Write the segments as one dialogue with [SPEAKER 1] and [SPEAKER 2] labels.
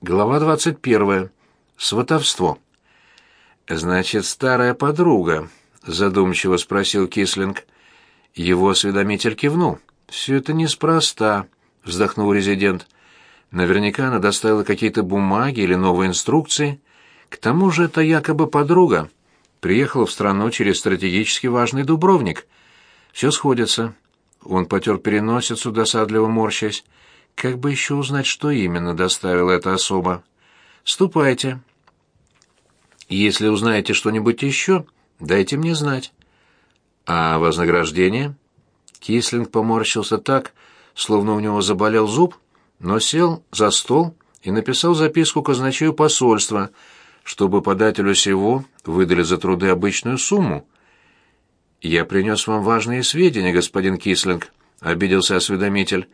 [SPEAKER 1] Глава 21. Сватовство. «Значит, старая подруга?» — задумчиво спросил Кислинг. Его осведомитель кивнул. «Все это неспроста», — вздохнул резидент. «Наверняка она доставила какие-то бумаги или новые инструкции. К тому же это якобы подруга. Приехала в страну через стратегически важный Дубровник. Все сходится». Он потер переносицу, досадливо морщась. Как бы еще узнать, что именно доставила эта особа? Ступайте. Если узнаете что-нибудь еще, дайте мне знать. А вознаграждение? Кислинг поморщился так, словно у него заболел зуб, но сел за стол и написал записку казначею посольства, чтобы подателю сего выдали за труды обычную сумму. «Я принес вам важные сведения, господин Кислинг», — обиделся осведомитель.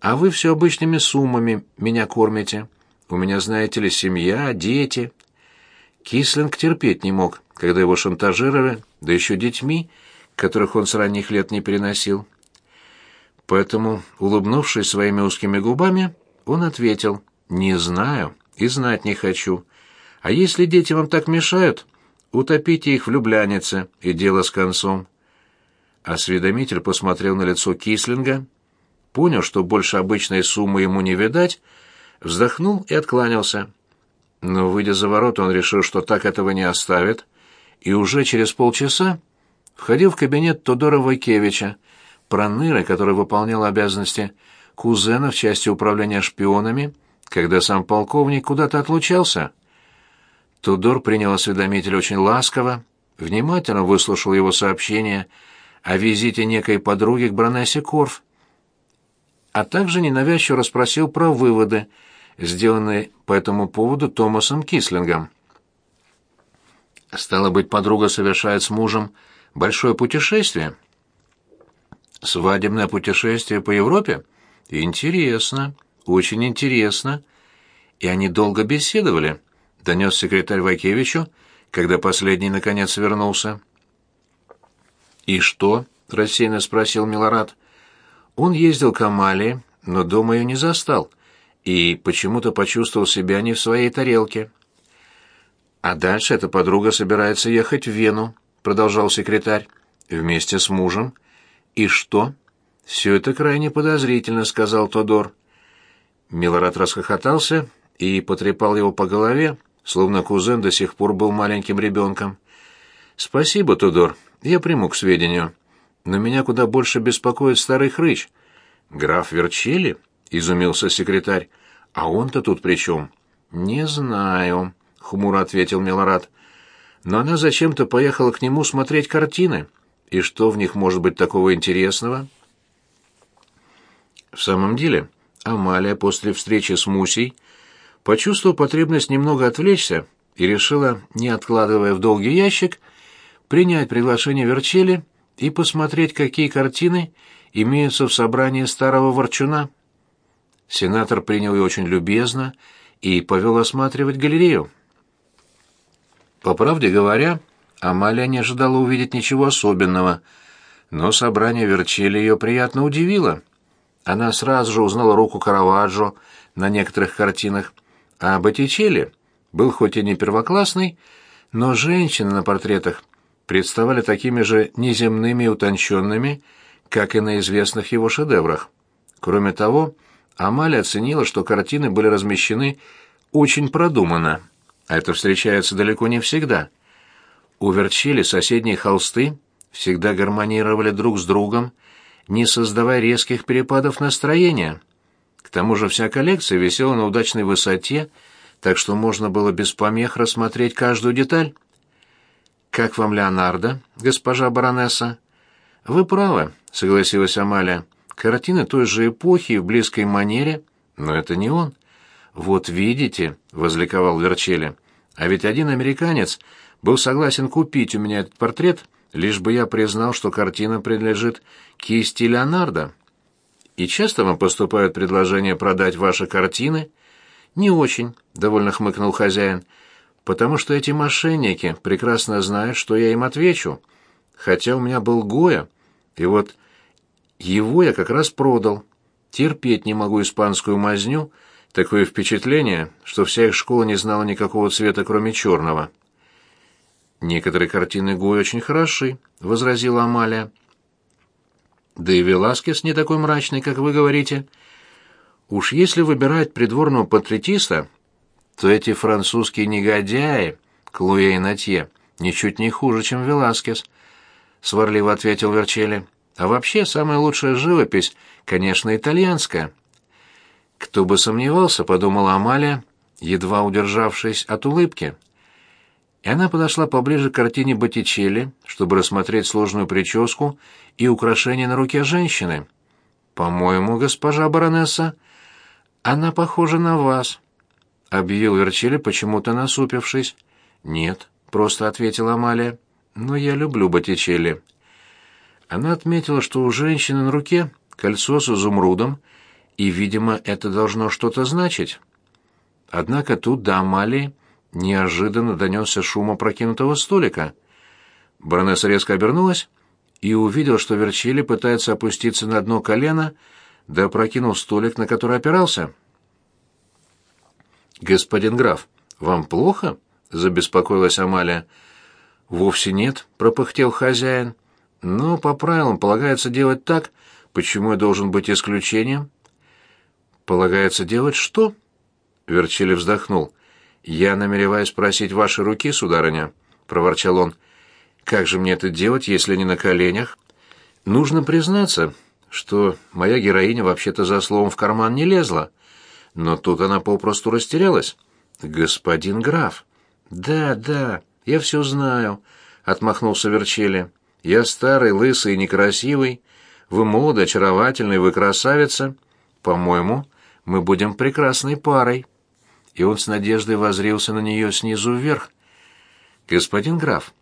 [SPEAKER 1] А вы все обычными суммами меня кормите. У меня, знаете ли, семья, дети. Кислинг терпеть не мог, когда его шантажировали, да еще детьми, которых он с ранних лет не переносил. Поэтому, улыбнувшись своими узкими губами, он ответил «Не знаю и знать не хочу. А если дети вам так мешают, утопите их в люблянице, и дело с концом». Осведомитель посмотрел на лицо Кислинга понял, что больше обычной суммы ему не видать, вздохнул и откланялся. Но, выйдя за ворота, он решил, что так этого не оставит, и уже через полчаса входил в кабинет Тодора Войкевича, проныры, который выполнял обязанности кузена в части управления шпионами, когда сам полковник куда-то отлучался. Тодор принял осведомителя очень ласково, внимательно выслушал его сообщение о визите некой подруги к Бронессе Корф, а также ненавязчиво расспросил про выводы, сделанные по этому поводу Томасом Кислингом. Стало быть, подруга совершает с мужем большое путешествие. Свадебное путешествие по Европе? Интересно, очень интересно. И они долго беседовали, донес секретарь Вайкевичу, когда последний наконец вернулся. «И что?» — рассеянно спросил Милорад. Он ездил к Амалии, но дома ее не застал, и почему-то почувствовал себя не в своей тарелке. «А дальше эта подруга собирается ехать в Вену», — продолжал секретарь, — «вместе с мужем». «И что?» «Все это крайне подозрительно», — сказал Тодор. Милорад расхохотался и потрепал его по голове, словно кузен до сих пор был маленьким ребенком. «Спасибо, Тодор, я приму к сведению но меня куда больше беспокоит старый хрыч. Граф Верчили? изумился секретарь. А он-то тут при чем? Не знаю, хмуро ответил Милорад. Но она зачем-то поехала к нему смотреть картины. И что в них может быть такого интересного? В самом деле, Амалия после встречи с Мусей почувствовала потребность немного отвлечься и решила, не откладывая в долгий ящик, принять приглашение Верчели и посмотреть, какие картины имеются в собрании старого ворчуна. Сенатор принял ее очень любезно и повел осматривать галерею. По правде говоря, Амалия не ожидала увидеть ничего особенного, но собрание Верчели ее приятно удивило. Она сразу же узнала руку Караваджо на некоторых картинах, а Боттичелли был хоть и не первоклассный, но женщины на портретах представали такими же неземными и утонченными, как и на известных его шедеврах. Кроме того, Амалия оценила, что картины были размещены очень продуманно, а это встречается далеко не всегда. У Верчили соседние холсты всегда гармонировали друг с другом, не создавая резких перепадов настроения. К тому же вся коллекция висела на удачной высоте, так что можно было без помех рассмотреть каждую деталь. «Как вам Леонардо, госпожа баронесса?» «Вы правы», — согласилась Амалия. «Картины той же эпохи в близкой манере, но это не он». «Вот видите», — возликовал Верчели, — «а ведь один американец был согласен купить у меня этот портрет, лишь бы я признал, что картина принадлежит кисти Леонардо». «И часто вам поступают предложения продать ваши картины?» «Не очень», — довольно хмыкнул хозяин потому что эти мошенники прекрасно знают, что я им отвечу. Хотя у меня был Гоя, и вот его я как раз продал. Терпеть не могу испанскую мазню, Такое впечатление, что вся их школа не знала никакого цвета, кроме черного. «Некоторые картины Гуи очень хороши», — возразила Амалия. «Да и Веласкес не такой мрачный, как вы говорите. Уж если выбирать придворного портретиста, то эти французские негодяи, Клуэ и Натье, ничуть не хуже, чем Веласкес», — сварливо ответил Верчели. «А вообще, самая лучшая живопись, конечно, итальянская». «Кто бы сомневался», — подумала Амалия, едва удержавшись от улыбки и она подошла поближе к картине Боттичелли, чтобы рассмотреть сложную прическу и украшения на руке женщины. «По-моему, госпожа баронесса, она похожа на вас», — объявил Верчелли, почему-то насупившись. «Нет», — просто ответила Амалия, — «но я люблю Боттичелли». Она отметила, что у женщины на руке кольцо с изумрудом, и, видимо, это должно что-то значить. Однако тут до Амалии неожиданно донесся шум опрокинутого столика. Баронесса резко обернулась и увидела, что Верчили пытается опуститься на дно колено, да опрокинул столик, на который опирался. «Господин граф, вам плохо?» — забеспокоилась Амалия. «Вовсе нет», — пропыхтел хозяин. «Но по правилам полагается делать так, почему я должен быть исключением?» «Полагается делать что?» Верчили вздохнул. «Я намереваюсь просить вашей руки, сударыня», — проворчал он. «Как же мне это делать, если не на коленях?» «Нужно признаться, что моя героиня вообще-то за словом в карман не лезла. Но тут она попросту растерялась. «Господин граф». «Да, да, я все знаю», — отмахнулся Верчели. «Я старый, лысый и некрасивый. Вы молоды, очаровательный, вы красавица. По-моему, мы будем прекрасной парой» и он с надеждой возрился на нее снизу вверх. «Господин граф,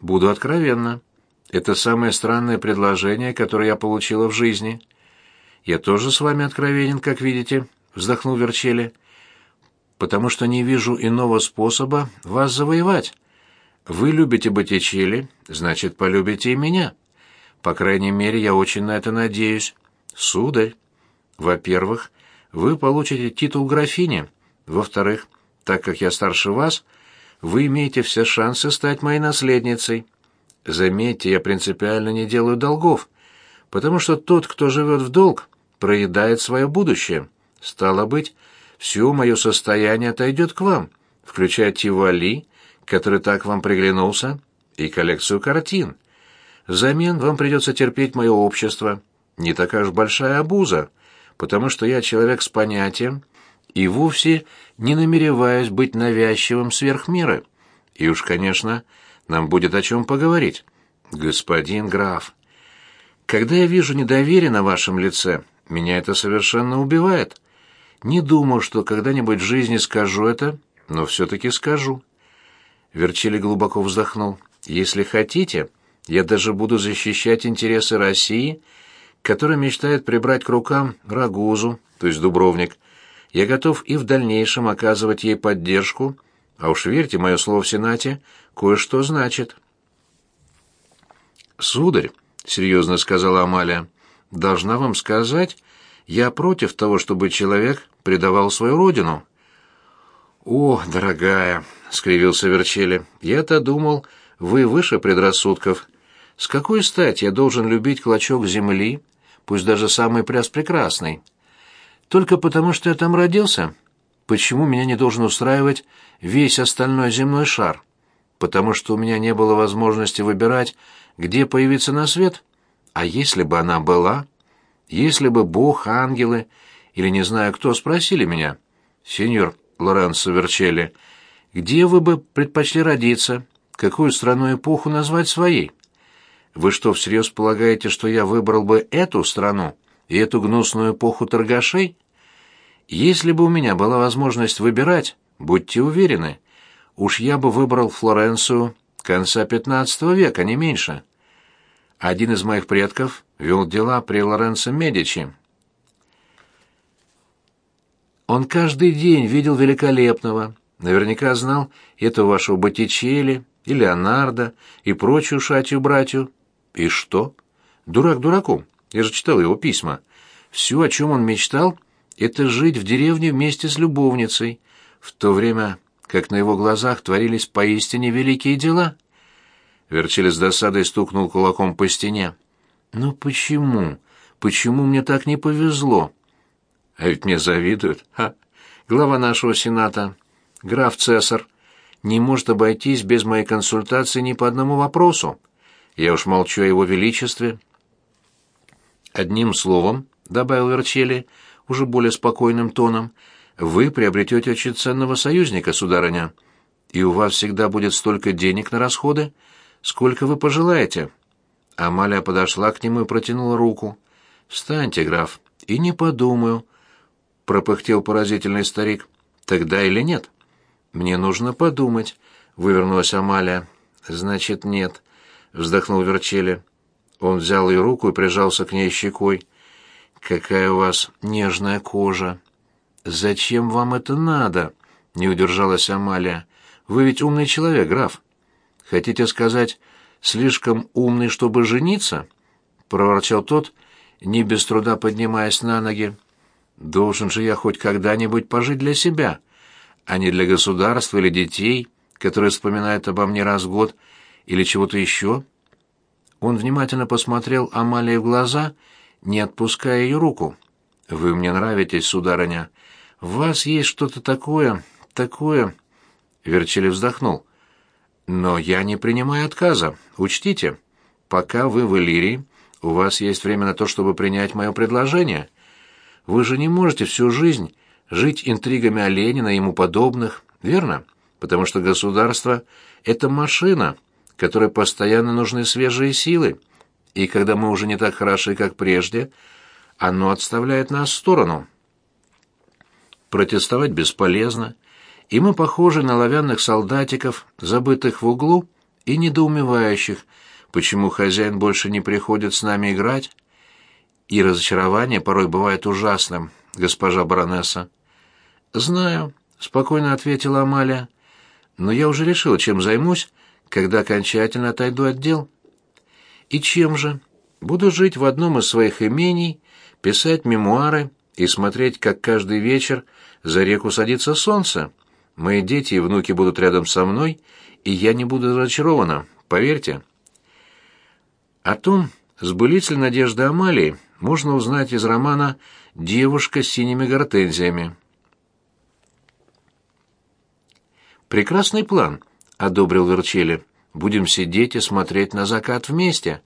[SPEAKER 1] буду откровенна. Это самое странное предложение, которое я получила в жизни». «Я тоже с вами откровенен, как видите», — вздохнул Верчели, «потому что не вижу иного способа вас завоевать. Вы любите Боттичелли, значит, полюбите и меня. По крайней мере, я очень на это надеюсь. Сударь, во-первых, вы получите титул графини, во-вторых, так как я старше вас, вы имеете все шансы стать моей наследницей. Заметьте, я принципиально не делаю долгов, потому что тот, кто живет в долг, проедает свое будущее. Стало быть, все мое состояние отойдет к вам, включая Тивали, который так вам приглянулся, и коллекцию картин. Взамен вам придется терпеть мое общество. Не такая уж большая обуза, потому что я человек с понятием, и вовсе не намереваюсь быть навязчивым сверх меры. И уж, конечно, нам будет о чем поговорить. Господин граф, когда я вижу недоверие на вашем лице, меня это совершенно убивает. Не думал, что когда-нибудь в жизни скажу это, но все-таки скажу. Верчили глубоко вздохнул. Если хотите, я даже буду защищать интересы России, которая мечтает прибрать к рукам Рагузу, то есть Дубровник, я готов и в дальнейшем оказывать ей поддержку, а уж верьте, мое слово в Сенате кое-что значит. «Сударь», — серьезно сказала Амалия, — «должна вам сказать, я против того, чтобы человек предавал свою родину». «О, дорогая», — скривился Верчели, — «я-то думал, вы выше предрассудков. С какой стати я должен любить клочок земли, пусть даже самый пряс прекрасный?» Только потому, что я там родился? Почему меня не должен устраивать весь остальной земной шар? Потому что у меня не было возможности выбирать, где появиться на свет? А если бы она была? Если бы Бог, ангелы или не знаю кто спросили меня, сеньор Лоренцо Верчелли, где вы бы предпочли родиться, какую страну эпоху назвать своей? Вы что, всерьез полагаете, что я выбрал бы эту страну и эту гнусную эпоху торгашей? Если бы у меня была возможность выбирать, будьте уверены, уж я бы выбрал Флоренцию конца XV века, не меньше. Один из моих предков вел дела при Лоренцо Медичи. Он каждый день видел великолепного, наверняка знал этого вашего Боттичелли и Леонардо и прочую шатью-братью. И что? Дурак дураком. Я же читал его письма. Все, о чем он мечтал, это жить в деревне вместе с любовницей, в то время как на его глазах творились поистине великие дела. Верчили с досадой стукнул кулаком по стене. «Ну почему? Почему мне так не повезло?» «А ведь мне завидуют. Ха! Глава нашего сената, граф Цесар, не может обойтись без моей консультации ни по одному вопросу. Я уж молчу о его величестве». «Одним словом», — добавил Верчели, уже более спокойным тоном, — «вы приобретете очень ценного союзника, сударыня, и у вас всегда будет столько денег на расходы, сколько вы пожелаете». Амалия подошла к нему и протянула руку. «Встаньте, граф, и не подумаю», — пропыхтел поразительный старик. «Тогда или нет?» «Мне нужно подумать», — вывернулась Амалия. «Значит, нет», — вздохнул Верчели. Он взял ее руку и прижался к ней щекой. «Какая у вас нежная кожа!» «Зачем вам это надо?» — не удержалась Амалия. «Вы ведь умный человек, граф. Хотите сказать, слишком умный, чтобы жениться?» — проворчал тот, не без труда поднимаясь на ноги. «Должен же я хоть когда-нибудь пожить для себя, а не для государства или детей, которые вспоминают обо мне раз в год, или чего-то еще?» Он внимательно посмотрел Амалии в глаза, не отпуская ее руку. «Вы мне нравитесь, сударыня. В вас есть что-то такое, такое...» Верчили вздохнул. «Но я не принимаю отказа. Учтите, пока вы в Иллирии, у вас есть время на то, чтобы принять мое предложение. Вы же не можете всю жизнь жить интригами о Ленина и ему подобных, верно? Потому что государство — это машина, которой постоянно нужны свежие силы, и когда мы уже не так хороши, как прежде, оно отставляет нас в сторону. Протестовать бесполезно, и мы похожи на ловянных солдатиков, забытых в углу и недоумевающих, почему хозяин больше не приходит с нами играть. И разочарование порой бывает ужасным, госпожа баронесса. «Знаю», — спокойно ответила Амалия, — «но я уже решила, чем займусь, когда окончательно отойду от дел. И чем же? Буду жить в одном из своих имений, писать мемуары и смотреть, как каждый вечер за реку садится солнце. Мои дети и внуки будут рядом со мной, и я не буду разочарована, поверьте. О том, сбылись ли надежды Амалии, можно узнать из романа «Девушка с синими гортензиями». Прекрасный план —— одобрил Верчели. «Будем сидеть и смотреть на закат вместе».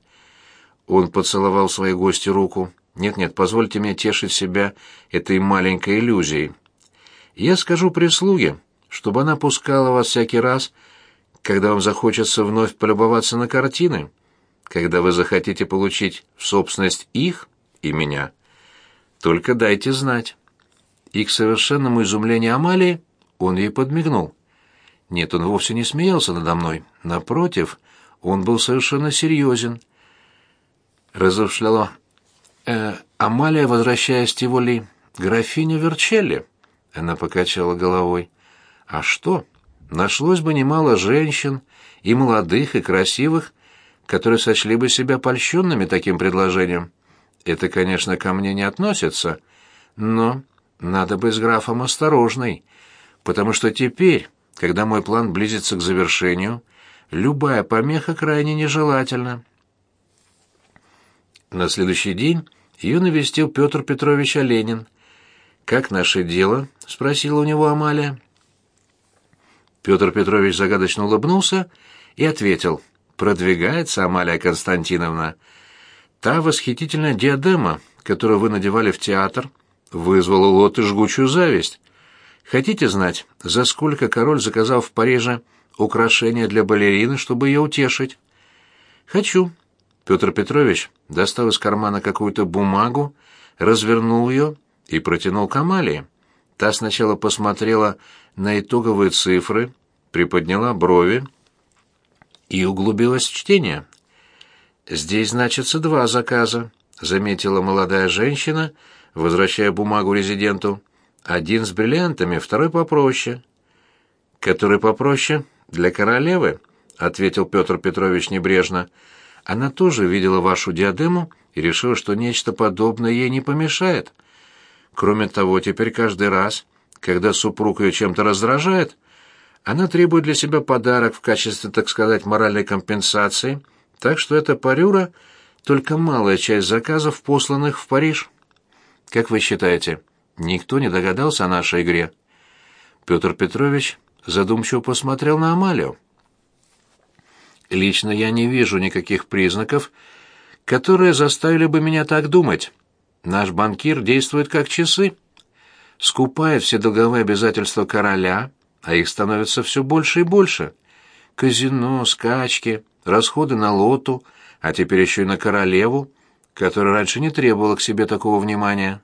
[SPEAKER 1] Он поцеловал своей гости руку. «Нет-нет, позвольте мне тешить себя этой маленькой иллюзией. Я скажу прислуге, чтобы она пускала вас всякий раз, когда вам захочется вновь полюбоваться на картины, когда вы захотите получить в собственность их и меня. Только дайте знать». И к совершенному изумлению Амалии он ей подмигнул. Нет, он вовсе не смеялся надо мной. Напротив, он был совершенно серьезен. Разошляло. Э, Амалия, возвращаясь в Тиволи, графиню Верчелли. Она покачала головой. А что? Нашлось бы немало женщин, и молодых, и красивых, которые сочли бы себя польщенными таким предложением. Это, конечно, ко мне не относится, но надо быть с графом осторожной, потому что теперь когда мой план близится к завершению, любая помеха крайне нежелательна. На следующий день ее навестил Петр Петрович Оленин. «Как наше дело?» — спросила у него Амалия. Петр Петрович загадочно улыбнулся и ответил. «Продвигается Амалия Константиновна. Та восхитительная диадема, которую вы надевали в театр, вызвала у Лоты жгучую зависть. Хотите знать, за сколько король заказал в Париже украшения для балерины, чтобы ее утешить? Хочу. Петр Петрович достал из кармана какую-то бумагу, развернул ее и протянул к Амалии. Та сначала посмотрела на итоговые цифры, приподняла брови и углубилась в чтение. «Здесь значится два заказа», — заметила молодая женщина, возвращая бумагу резиденту. Один с бриллиантами, второй попроще. Который попроще? Для королевы, ответил Петр Петрович небрежно. Она тоже видела вашу диадему и решила, что нечто подобное ей не помешает. Кроме того, теперь каждый раз, когда супруг ее чем-то раздражает, она требует для себя подарок в качестве, так сказать, моральной компенсации, так что эта парюра — только малая часть заказов, посланных в Париж. Как вы считаете, никто не догадался о нашей игре? Петр Петрович задумчиво посмотрел на Амалию. Лично я не вижу никаких признаков, которые заставили бы меня так думать. Наш банкир действует как часы. Скупает все долговые обязательства короля, а их становится все больше и больше. Казино, скачки, расходы на лоту, а теперь еще и на королеву, которая раньше не требовала к себе такого внимания.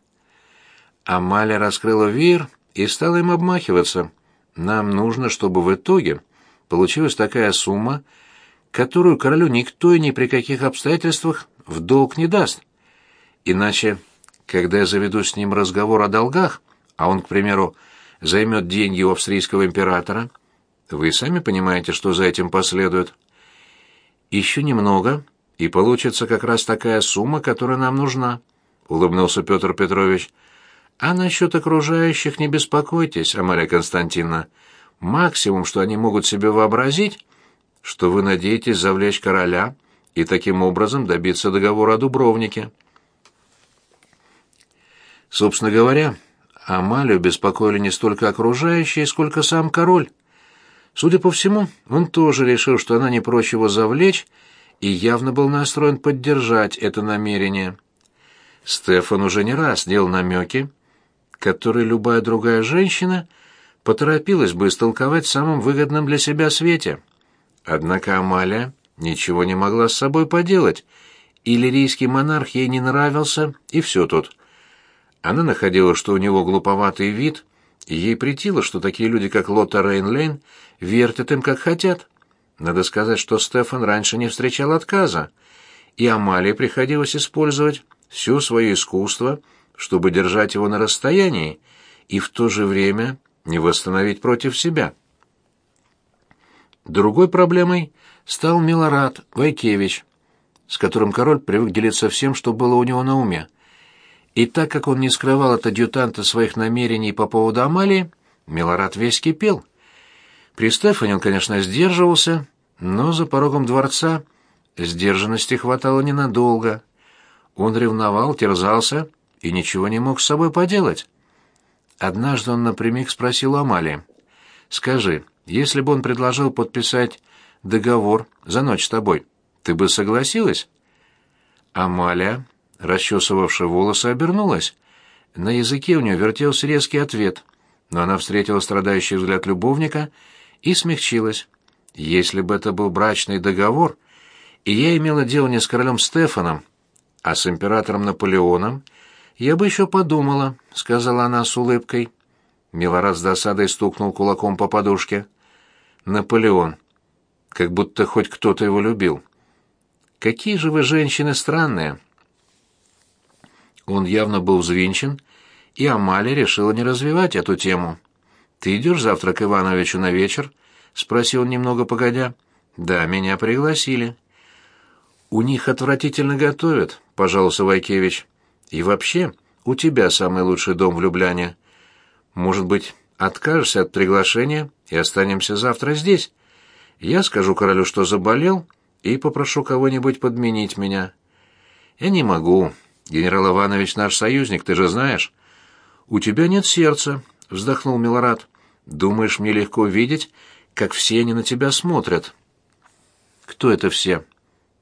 [SPEAKER 1] Амалия раскрыла веер и стала им обмахиваться. Нам нужно, чтобы в итоге получилась такая сумма, которую королю никто и ни при каких обстоятельствах в долг не даст. Иначе, когда я заведу с ним разговор о долгах, а он, к примеру, займет деньги у австрийского императора, вы сами понимаете, что за этим последует. Еще немного, и получится как раз такая сумма, которая нам нужна, — улыбнулся Петр Петрович. А насчет окружающих не беспокойтесь, Амалия Константиновна. Максимум, что они могут себе вообразить, что вы надеетесь завлечь короля и таким образом добиться договора о Дубровнике. Собственно говоря, Амалию беспокоили не столько окружающие, сколько сам король. Судя по всему, он тоже решил, что она не прочь его завлечь, и явно был настроен поддержать это намерение. Стефан уже не раз делал намеки, которые любая другая женщина поторопилась бы истолковать в самом выгодном для себя свете. Однако Амалия ничего не могла с собой поделать. Иллирийский монарх ей не нравился, и все тут. Она находила, что у него глуповатый вид, и ей претило, что такие люди, как Лотта Рейнлейн, вертят им как хотят. Надо сказать, что Стефан раньше не встречал отказа, и Амалии приходилось использовать все свое искусство, чтобы держать его на расстоянии и в то же время не восстановить против себя. Другой проблемой стал Милорад Вайкевич, с которым король привык делиться всем, что было у него на уме. И так как он не скрывал от адъютанта своих намерений по поводу Амалии, Милорад весь кипел. При Стефане он, конечно, сдерживался, но за порогом дворца сдержанности хватало ненадолго. Он ревновал, терзался и ничего не мог с собой поделать. Однажды он напрямик спросил Амалии, «Скажи, если бы он предложил подписать договор за ночь с тобой, ты бы согласилась?» Амалия, расчесывавшая волосы, обернулась. На языке у нее вертелся резкий ответ, но она встретила страдающий взгляд любовника и смягчилась. Если бы это был брачный договор, и я имела дело не с королем Стефаном, а с императором Наполеоном, я бы еще подумала, — сказала она с улыбкой. Милорад с досадой стукнул кулаком по подушке. Наполеон. Как будто хоть кто-то его любил. Какие же вы женщины странные. Он явно был взвинчен, и Амалия решила не развивать эту тему. «Ты идешь завтра к Ивановичу на вечер?» — спросил немного погодя. «Да, меня пригласили». «У них отвратительно готовят», — пожаловался Вайкевич. «И вообще, у тебя самый лучший дом в Любляне. Может быть, откажешься от приглашения и останемся завтра здесь? Я скажу королю, что заболел, и попрошу кого-нибудь подменить меня». «Я не могу. Генерал Иванович наш союзник, ты же знаешь». «У тебя нет сердца», — вздохнул Милорад. «Думаешь, мне легко видеть, как все они на тебя смотрят?» «Кто это все?»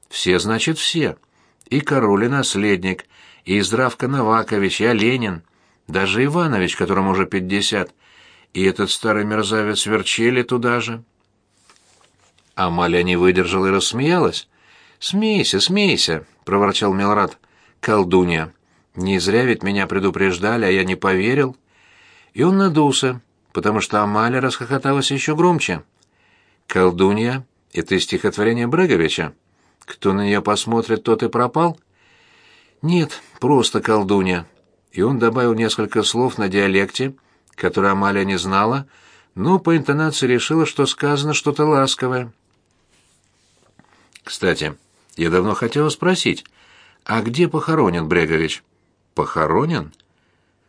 [SPEAKER 1] «Все, значит, все. И король, и наследник, и Здравка Новакович, и Оленин, даже Иванович, которому уже пятьдесят, и этот старый мерзавец Верчели туда же». Амалия не выдержала и рассмеялась. «Смейся, смейся», — проворчал Милрад. «Колдунья, не зря ведь меня предупреждали, а я не поверил». И он надулся, потому что Амалия расхохоталась еще громче. «Колдунья — это стихотворение Бреговича. Кто на нее посмотрит, тот и пропал?» «Нет, просто колдунья». И он добавил несколько слов на диалекте, которые Амалия не знала, но по интонации решила, что сказано что-то ласковое. «Кстати, я давно хотела спросить, а где похоронен Брегович?» «Похоронен?»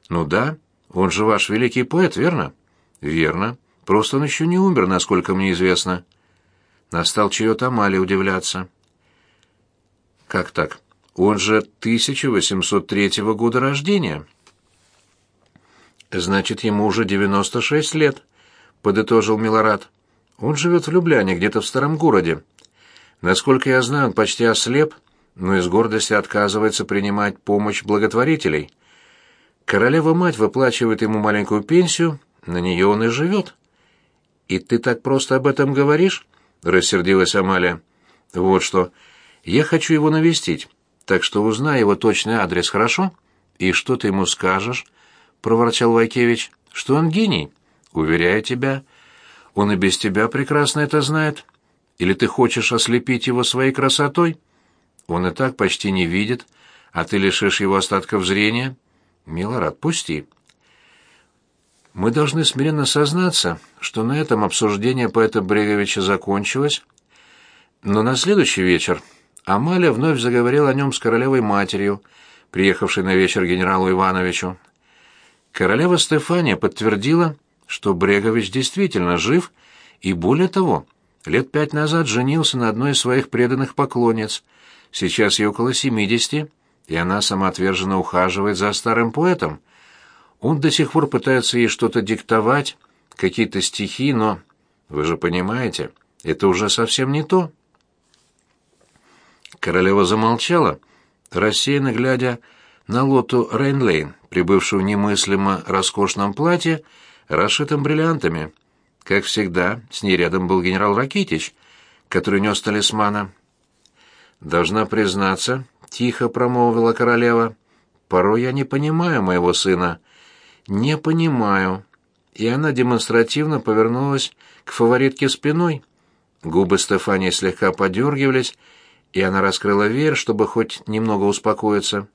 [SPEAKER 1] Ну да, он же ваш великий поэт, верно? Верно. Просто он еще не умер, насколько мне известно. Настал черед Амали удивляться. Как так? Он же 1803 года рождения. Значит, ему уже 96 лет, подытожил Милорад. Он живет в Любляне, где-то в старом городе. Насколько я знаю, он почти ослеп, но из гордости отказывается принимать помощь благотворителей. Королева-мать выплачивает ему маленькую пенсию, на нее он и живет. «И ты так просто об этом говоришь?» — рассердилась Амалия. «Вот что. Я хочу его навестить, так что узнай его точный адрес, хорошо? И что ты ему скажешь?» — проворчал Вайкевич. «Что он гений? Уверяю тебя. Он и без тебя прекрасно это знает. Или ты хочешь ослепить его своей красотой? Он и так почти не видит, а ты лишишь его остатков зрения. Милорад, пусти». Мы должны смиренно сознаться, что на этом обсуждение поэта Бреговича закончилось, но на следующий вечер Амалия вновь заговорила о нем с королевой-матерью, приехавшей на вечер генералу Ивановичу. Королева Стефания подтвердила, что Брегович действительно жив, и более того, лет пять назад женился на одной из своих преданных поклонниц. Сейчас ей около семидесяти, и она самоотверженно ухаживает за старым поэтом — он до сих пор пытается ей что-то диктовать, какие-то стихи, но... Вы же понимаете, это уже совсем не то. Королева замолчала, рассеянно глядя на лоту Рейнлейн, прибывшую в немыслимо роскошном платье, расшитом бриллиантами. Как всегда, с ней рядом был генерал Ракитич, который нес талисмана. «Должна признаться», — тихо промолвила королева, — «порой я не понимаю моего сына». «Не понимаю». И она демонстративно повернулась к фаворитке спиной. Губы Стефании слегка подергивались, и она раскрыла веер, чтобы хоть немного успокоиться.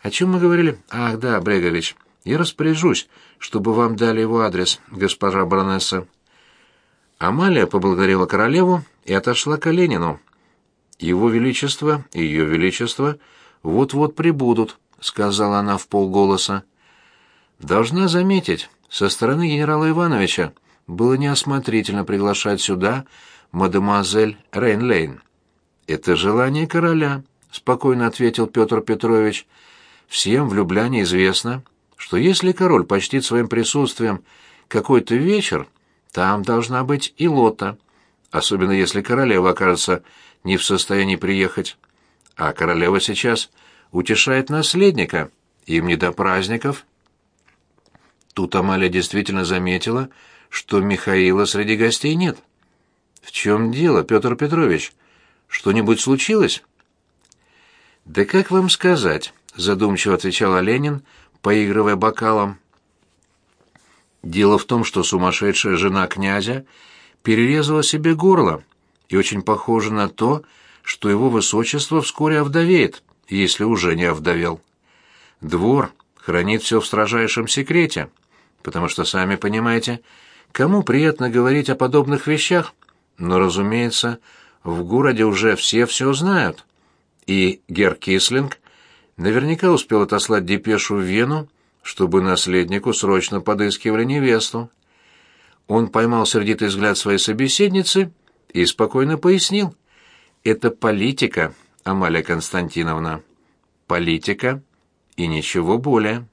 [SPEAKER 1] «О чем мы говорили?» «Ах, да, Брегович, я распоряжусь, чтобы вам дали его адрес, госпожа баронесса». Амалия поблагодарила королеву и отошла к Ленину. «Его Величество и Ее Величество вот-вот прибудут», — сказала она в полголоса. Должна заметить, со стороны генерала Ивановича было неосмотрительно приглашать сюда мадемуазель Рейнлейн. «Это желание короля», — спокойно ответил Петр Петрович. «Всем в Любляне известно, что если король почтит своим присутствием какой-то вечер, там должна быть и лота, особенно если королева окажется не в состоянии приехать. А королева сейчас утешает наследника, им не до праздников». Тут Амалия действительно заметила, что Михаила среди гостей нет. «В чем дело, Петр Петрович? Что-нибудь случилось?» «Да как вам сказать?» — задумчиво отвечал Ленин, поигрывая бокалом. «Дело в том, что сумасшедшая жена князя перерезала себе горло, и очень похоже на то, что его высочество вскоре овдовеет, если уже не овдовел. Двор хранит все в строжайшем секрете» потому что, сами понимаете, кому приятно говорить о подобных вещах? Но, разумеется, в городе уже все все знают. И Гер Кислинг наверняка успел отослать депешу в Вену, чтобы наследнику срочно подыскивали невесту. Он поймал сердитый взгляд своей собеседницы и спокойно пояснил. «Это политика, Амалия Константиновна. Политика и ничего более».